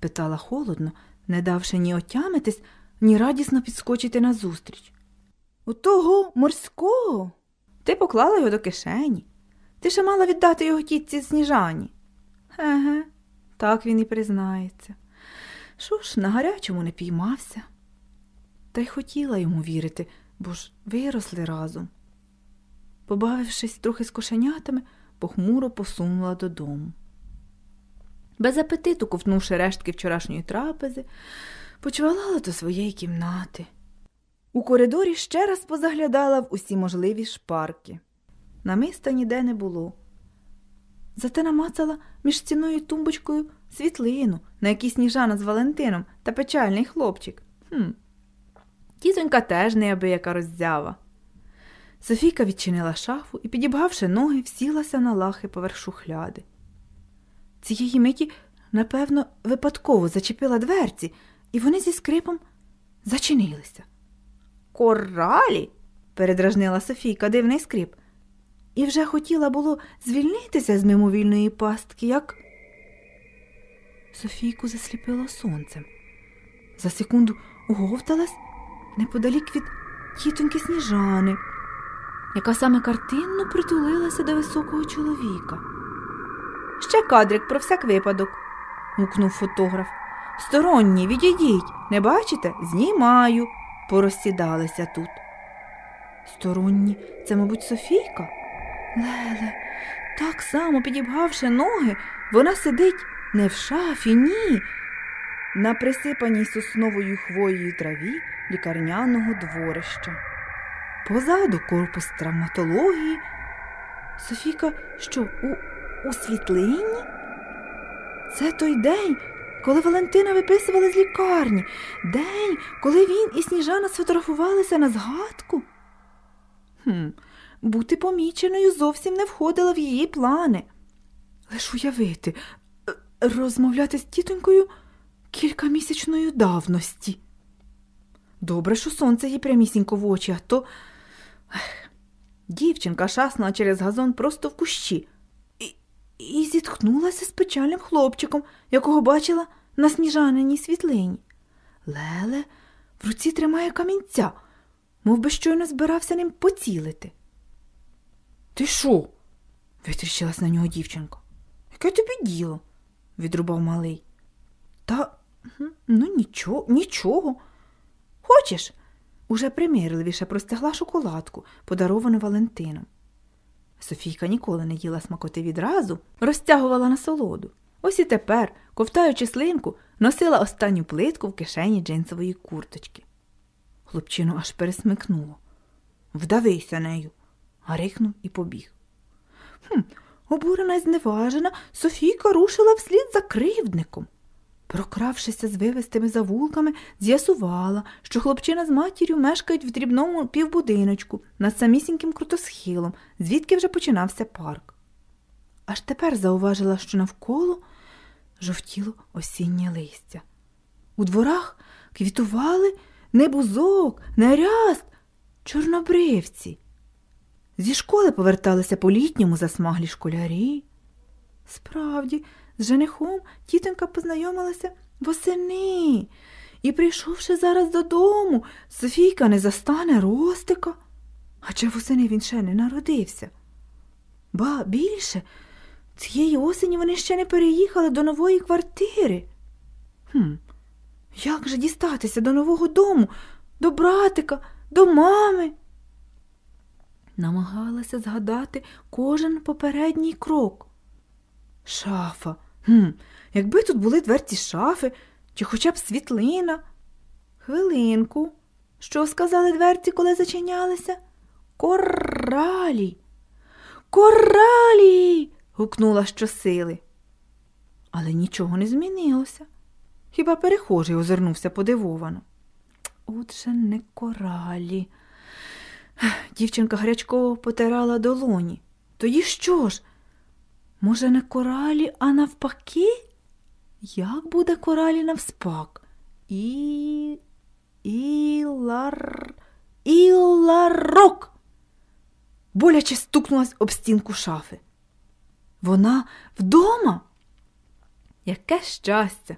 спитала холодно, не давши ні отямитись, ні радісно підскочити назустріч. У того морського. Ти поклала його до кишені. Ти ще мала віддати його тітці сніжані. Еге, так він і признається. Що ж, на гарячому не піймався. Та й хотіла йому вірити, бо ж виросли разом. Побавившись трохи з кошенятами, похмуро посунула додому. Без апетиту, ковтнувши рештки вчорашньої трапези, почвалала до своєї кімнати. У коридорі ще раз позаглядала в усі можливі шпарки. Намиста ніде не було. Зате намацала між стіною тумбочкою світлину, на якій сніжана з Валентином та печальний хлопчик. Хм. Тітонька теж неабияка роззява. Софійка відчинила шафу і, підібгавши ноги, всілася на лахи поверх шухляди. Цієї миті, напевно, випадково зачепила дверці, і вони зі скрипом зачинилися. Коралі? передражнила Софійка дивний скрип, і вже хотіла було звільнитися з мимовільної пастки, як Софійку засліпило сонцем. За секунду оговталась неподалік від тітоньки сніжани, яка саме картинно притулилася до високого чоловіка. Ще кадрик про всяк випадок, гукнув фотограф. Сторонні, відійдіть, не бачите? Знімаю, порозсідалися тут. Сторонні, це, мабуть, Софійка? Леле, так само підібгавши ноги, вона сидить не в шафі, ні. На присипаній сосновою хвоєю траві лікарняного дворища. Позаду корпус травматології. Софійка, що, у, у світлині? Це той день, коли Валентина виписували з лікарні, день, коли він і Сніжана сфотографувалися на згадку. Хм, Бути поміченою зовсім не входило в її плани. Лиш уявити, розмовляти з тітонькою кількамісячної давності. Добре, що сонце їй прямісінько в очі, а то. Дівчинка шаснула через газон просто в кущі і, зітхнулася з печальним хлопчиком, якого бачила на сніжаниній світлині. Леле в руці тримає камінця, мов би щойно збирався ним поцілити. Ти що? витріщилась на нього дівчинка. Яке тобі діло? відрубав малий. Та ну нічого, нічого. Хочеш? Уже примирливіше простягла шоколадку, подаровану Валентином. Софійка ніколи не їла смакоти відразу, розтягувала насолоду. Ось і тепер, ковтаючи слинку, носила останню плитку в кишені джинсової курточки. Хлопчину аж пересмикнуло. Вдавися нею, гарикнув і побіг. Хм, Обурена й зневажена, Софійка рушила вслід за кривдником. Прокравшися з вивистими завулками, з'ясувала, що хлопчина з матір'ю мешкають в дрібному півбудиночку над самісіньким крутосхилом, звідки вже починався парк. Аж тепер зауважила, що навколо жовтіло осіннє листя. У дворах квітували не бузок, не ряст, чорнобривці. Зі школи поверталися по літньому засмаглі школярі. Справді, з женихом тітонька познайомилася восени і, прийшовши зараз додому, Софійка не застане Ростика. Адже восени він ще не народився. Ба більше, цієї осені вони ще не переїхали до нової квартири. Хм, Як же дістатися до нового дому, до братика, до мами? Намагалася згадати кожен попередній крок. Шафа. Хм, Якби тут були дверці шафи чи хоча б світлина. Хвилинку. Що сказали дверці, коли зачинялися? Коралі. Коралі. гукнула щосили. Але нічого не змінилося. Хіба перехожий озирнувся подивовано. Отже, не коралі. Дівчинка гарячково потирала долоні. Тоді що ж? Може, не коралі, а навпаки? Як буде коралі навспак? І. Ілар. Іларок. Боляче стукнулась об стінку шафи. Вона вдома? Яке щастя!